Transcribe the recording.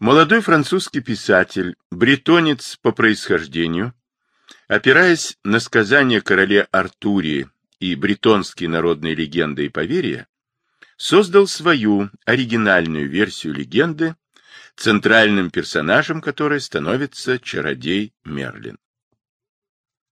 Молодой французский писатель, бретонец по происхождению, опираясь на сказания короле Артурии и бретонские народные легенды и поверья, создал свою оригинальную версию легенды, центральным персонажем которой становится чародей Мерлин.